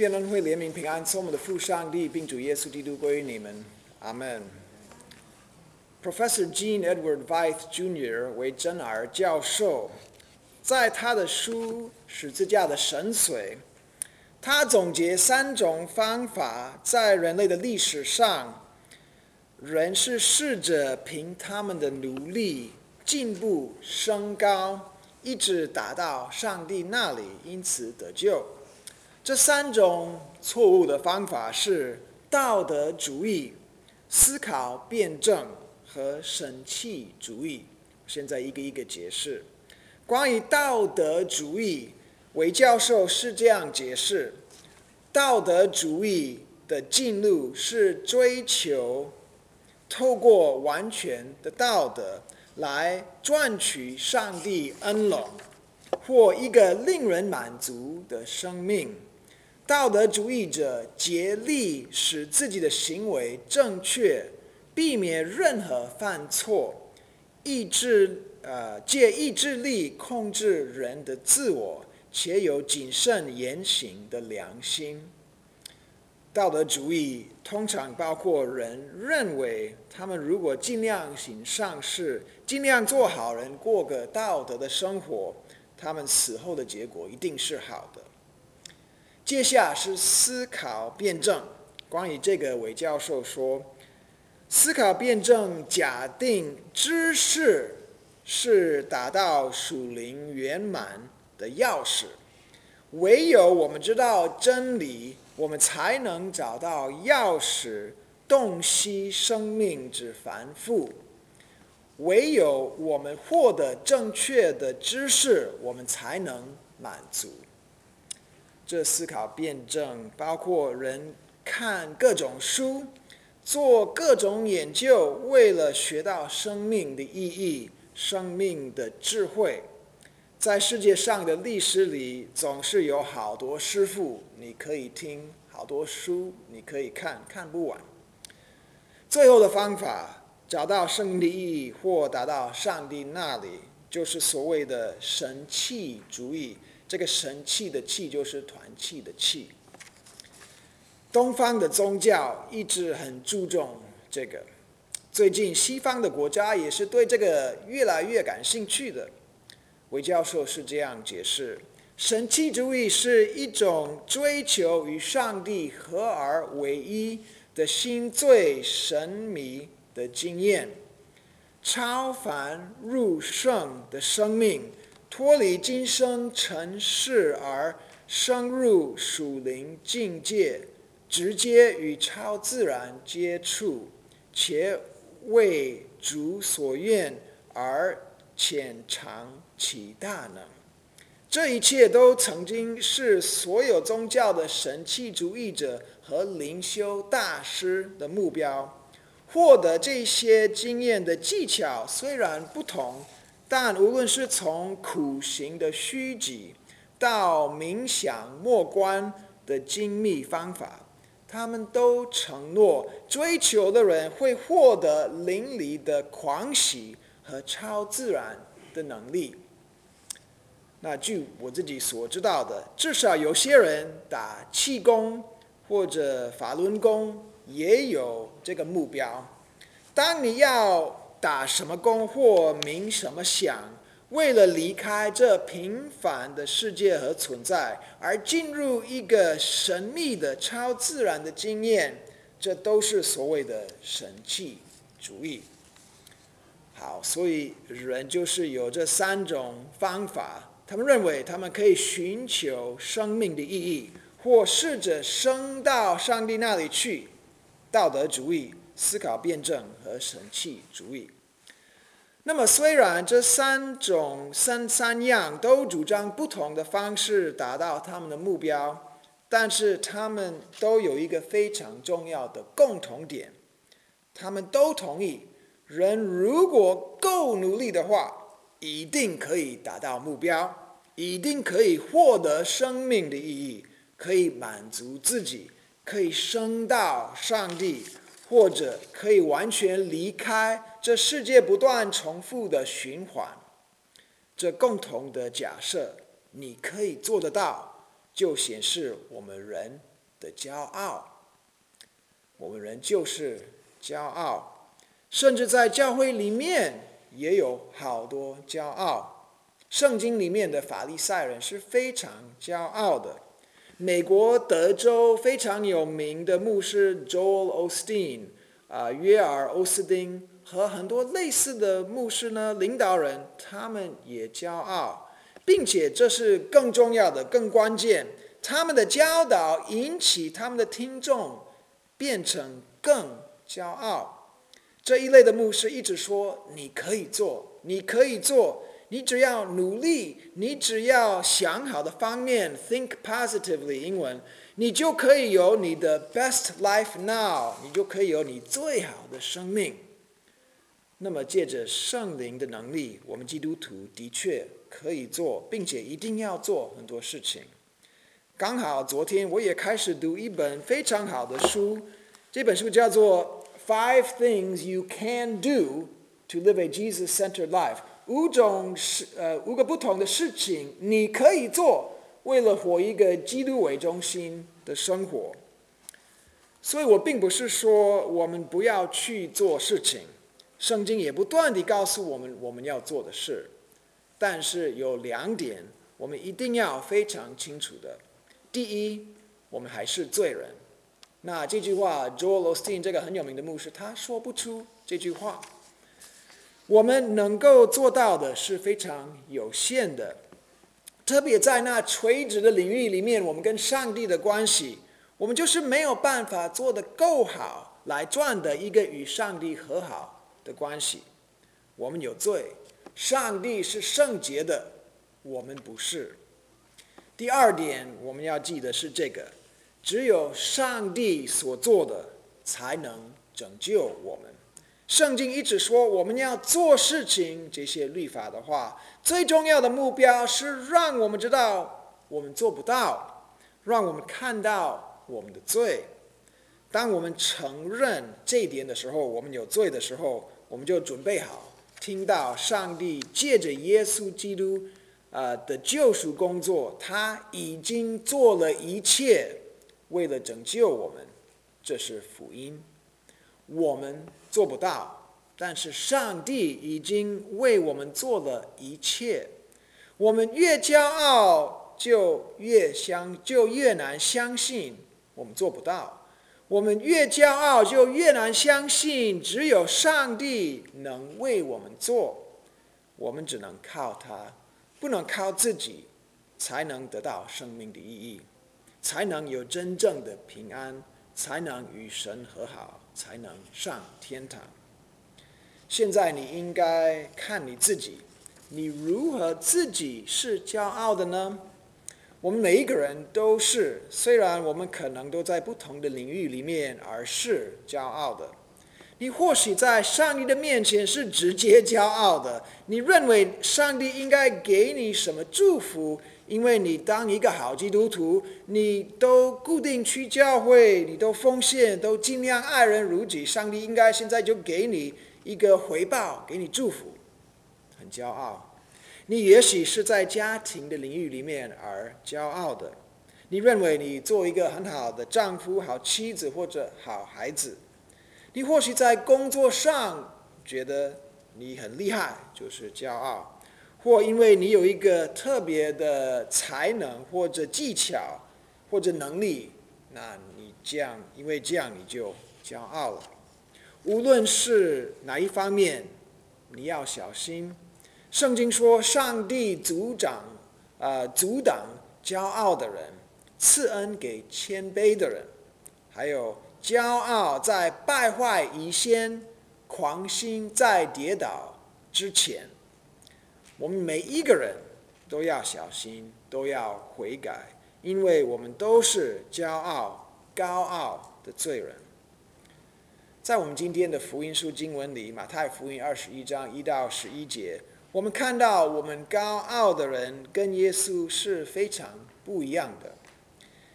愿恩惠、怜悯、平安，从我们的父上帝，并主耶稣基督归于你们。阿门。Professor Gene Edward Veith Jr. 为真儿教授，在他的书《十字架的神髓》，他总结三种方法，在人类的历史上，人是试着凭他们的努力进步升高，一直达到上帝那里，因此得救。这三种错误的方法是道德主义、思考辩证和神气主义。现在一个一个解释。关于道德主义，韦教授是这样解释：道德主义的进路是追求透过完全的道德来赚取上帝恩隆或一个令人满足的生命。道德主义者竭力使自己的行为正确，避免任何犯错，意志呃借意志力控制人的自我，且有谨慎言行的良心。道德主义通常包括人认为，他们如果尽量行善事，尽量做好人，过个道德的生活，他们死后的结果一定是好的。接下是思考辩证。关于这个，韦教授说：“思考辩证假定知识是达到属灵圆满的钥匙，唯有我们知道真理，我们才能找到钥匙，洞悉生命之繁复。唯有我们获得正确的知识，我们才能满足。”这思考辩证包括人看各种书，做各种研究，为了学到生命的意义、生命的智慧。在世界上的历史里，总是有好多师傅，你可以听好多书，你可以看看不完。最后的方法，找到生命的意义或达到上帝那里，就是所谓的神气主义。这个神气的气就是团气的气。东方的宗教一直很注重这个，最近西方的国家也是对这个越来越感兴趣的。韦教授是这样解释：神气主义是一种追求与上帝合而为一的心最神秘的经验，超凡入圣的生命。脱离今生尘世而深入属灵境界，直接与超自然接触，且为主所愿而潜藏其大能。这一切都曾经是所有宗教的神气主义者和灵修大师的目标。获得这些经验的技巧虽然不同。但无论是从苦行的虚极，到冥想默观的精密方法，他们都承诺追求的人会获得淋漓的狂喜和超自然的能力。那据我自己所知道的，至少有些人打气功或者法轮功也有这个目标。当你要。打什么工或冥什么想，为了离开这平凡的世界和存在，而进入一个神秘的超自然的经验，这都是所谓的神气主义。好，所以人就是有这三种方法，他们认为他们可以寻求生命的意义，或试着升到上帝那里去。道德主义。思考辩证和神气主义。那么，虽然这三种三三样都主张不同的方式达到他们的目标，但是他们都有一个非常重要的共同点：他们都同意，人如果够努力的话，一定可以达到目标，一定可以获得生命的意义，可以满足自己，可以升到上帝。或者可以完全离开这世界不断重复的循环，这共同的假设，你可以做得到，就显示我们人的骄傲。我们人就是骄傲，甚至在教会里面也有好多骄傲。圣经里面的法利赛人是非常骄傲的。美国德州非常有名的牧师 Joel Osteen 啊，约尔·欧斯丁和很多类似的牧师呢，领导人他们也骄傲，并且这是更重要的、更关键，他们的教导引起他们的听众变成更骄傲。这一类的牧师一直说：“你可以做，你可以做。”你只要努力，你只要想好的方面，think positively，英文，你就可以有你的 best life now，你就可以有你最好的生命。那么借着圣灵的能力，我们基督徒的确可以做，并且一定要做很多事情。刚好昨天我也开始读一本非常好的书，这本书叫做《Five Things You Can Do to Live a Jesus-Centered Life》。五种事，呃，五个不同的事情你可以做，为了活一个基督为中心的生活。所以我并不是说我们不要去做事情，圣经也不断地告诉我们我们要做的事。但是有两点我们一定要非常清楚的：第一，我们还是罪人。那这句话，Joel Osteen 这个很有名的牧师，他说不出这句话。我们能够做到的是非常有限的，特别在那垂直的领域里面，我们跟上帝的关系，我们就是没有办法做得够好，来赚的一个与上帝和好的关系。我们有罪，上帝是圣洁的，我们不是。第二点，我们要记得是这个：只有上帝所做的，才能拯救我们。圣经一直说我们要做事情，这些律法的话，最重要的目标是让我们知道我们做不到，让我们看到我们的罪。当我们承认这一点的时候，我们有罪的时候，我们就准备好听到上帝借着耶稣基督，呃的救赎工作，他已经做了一切，为了拯救我们，这是福音。我们做不到，但是上帝已经为我们做了一切。我们越骄傲，就越相就越难相信我们做不到；我们越骄傲，就越难相信只有上帝能为我们做。我们只能靠他，不能靠自己，才能得到生命的意义，才能有真正的平安，才能与神和好。才能上天堂。现在你应该看你自己，你如何自己是骄傲的呢？我们每一个人都是，虽然我们可能都在不同的领域里面，而是骄傲的。你或许在上帝的面前是直接骄傲的，你认为上帝应该给你什么祝福？因为你当一个好基督徒，你都固定去教会，你都奉献，都尽量爱人如己，上帝应该现在就给你一个回报，给你祝福，很骄傲。你也许是在家庭的领域里面而骄傲的，你认为你做一个很好的丈夫、好妻子或者好孩子，你或许在工作上觉得你很厉害，就是骄傲。或因为你有一个特别的才能，或者技巧，或者能力，那你这样，因为这样你就骄傲了。无论是哪一方面，你要小心。圣经说，上帝阻挡，啊，阻挡骄傲的人，赐恩给谦卑的人。还有，骄傲在败坏以先，狂心在跌倒之前。我们每一个人都要小心，都要悔改，因为我们都是骄傲、高傲的罪人。在我们今天的福音书经文里，《马太福音》二十一章一到十一节，我们看到我们高傲的人跟耶稣是非常不一样的。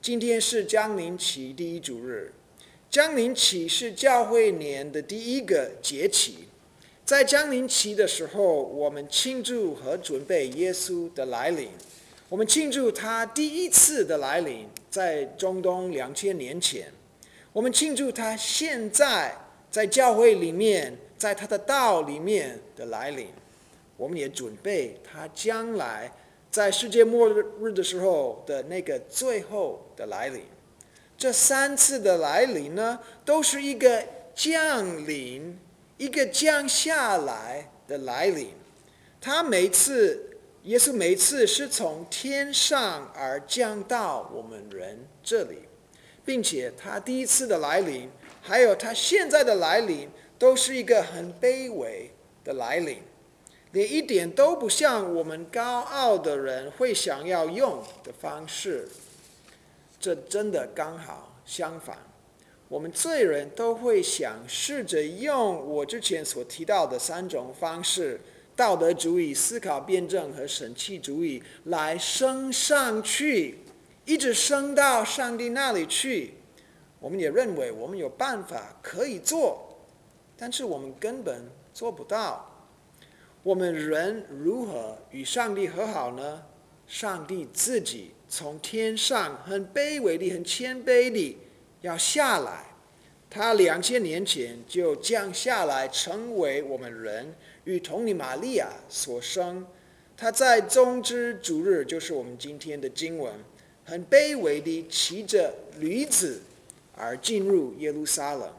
今天是江临期第一主日，江陵期是教会年的第一个节期。在江陵期的时候，我们庆祝和准备耶稣的来临。我们庆祝他第一次的来临，在中东两千年前；我们庆祝他现在在教会里面，在他的道里面的来临。我们也准备他将来在世界末日的时候的那个最后的来临。这三次的来临呢，都是一个降临，一个降下来的来临。他每次，耶稣每次是从天上而降到我们人这里，并且他第一次的来临，还有他现在的来临，都是一个很卑微的来临。连一点都不像我们高傲的人会想要用的方式，这真的刚好相反。我们罪人都会想试着用我之前所提到的三种方式：道德主义、思考辩证和神气主义来升上去，一直升到上帝那里去。我们也认为我们有办法可以做，但是我们根本做不到。我们人如何与上帝和好呢？上帝自己从天上很卑微的、很谦卑的要下来，他两千年前就降下来，成为我们人，与同你玛利亚所生。他在中之主日，就是我们今天的经文，很卑微的骑着驴子而进入耶路撒冷。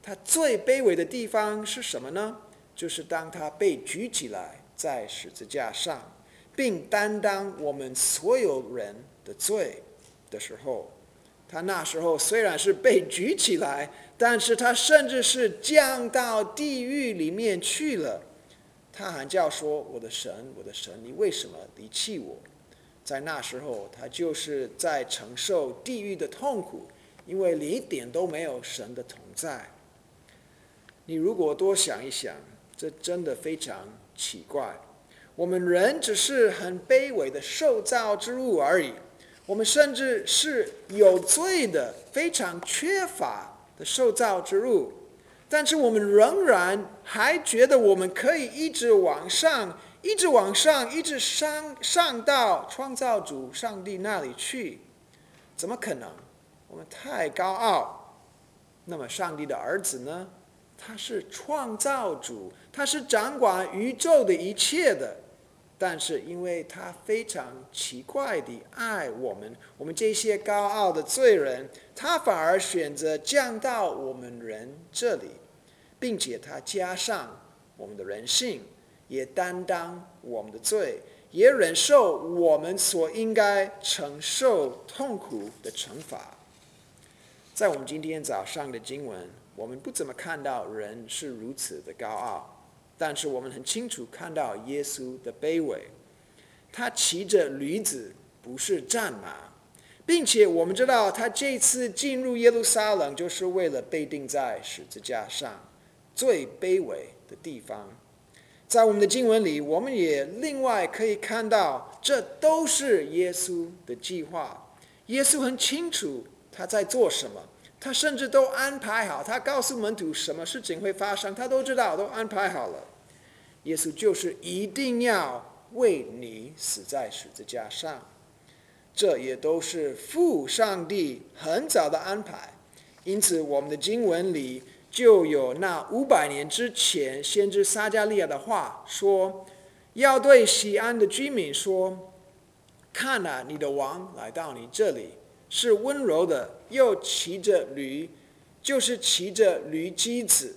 他最卑微的地方是什么呢？就是当他被举起来在十字架上，并担当我们所有人的罪的时候，他那时候虽然是被举起来，但是他甚至是降到地狱里面去了。他还叫说：“我的神，我的神，你为什么离弃我？”在那时候，他就是在承受地狱的痛苦，因为一点都没有神的同在。你如果多想一想。这真的非常奇怪。我们人只是很卑微的受造之物而已，我们甚至是有罪的、非常缺乏的受造之物，但是我们仍然还觉得我们可以一直往上、一直往上、一直上上到创造主上帝那里去，怎么可能？我们太高傲。那么，上帝的儿子呢？他是创造主，他是掌管宇宙的一切的，但是因为他非常奇怪地爱我们，我们这些高傲的罪人，他反而选择降到我们人这里，并且他加上我们的人性，也担当我们的罪，也忍受我们所应该承受痛苦的惩罚。在我们今天早上的经文。我们不怎么看到人是如此的高傲，但是我们很清楚看到耶稣的卑微。他骑着驴子，不是战马，并且我们知道他这次进入耶路撒冷，就是为了被钉在十字架上，最卑微的地方。在我们的经文里，我们也另外可以看到，这都是耶稣的计划。耶稣很清楚他在做什么。他甚至都安排好，他告诉门徒什么事情会发生，他都知道，都安排好了。耶稣就是一定要为你死在十字架上，这也都是父上帝很早的安排。因此，我们的经文里就有那五百年之前先知撒加利亚的话说：“要对西安的居民说，看啊，你的王来到你这里。”是温柔的，又骑着驴，就是骑着驴机子。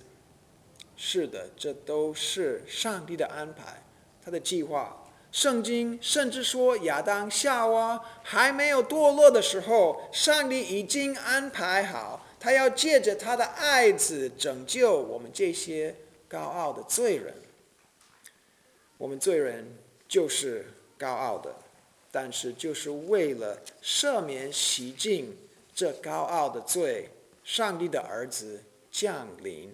是的，这都是上帝的安排，他的计划。圣经甚至说，亚当夏娃还没有堕落的时候，上帝已经安排好，他要借着他的爱子拯救我们这些高傲的罪人。我们罪人就是高傲的。但是，就是为了赦免、洗净这高傲的罪，上帝的儿子降临。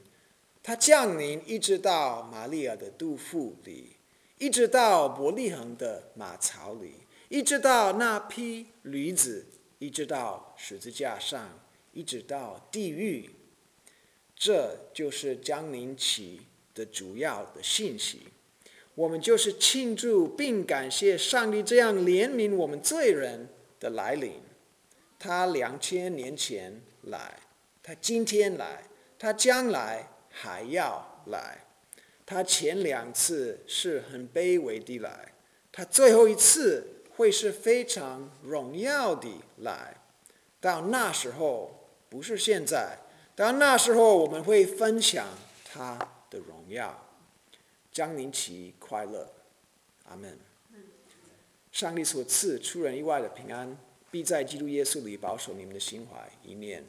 他降临，一直到玛利亚的肚腹里，一直到伯利恒的马槽里，一直到那批驴子，一直到十字架上，一直到地狱。这就是降临期的主要的信息。我们就是庆祝并感谢上帝这样怜悯我们罪人的来临。他两千年前来，他今天来，他将来还要来。他前两次是很卑微的来，他最后一次会是非常荣耀的来。到那时候，不是现在，到那时候我们会分享他的荣耀。江宁奇快乐，阿门。上帝所赐出人意外的平安，必在基督耶稣里保守你们的心怀一念，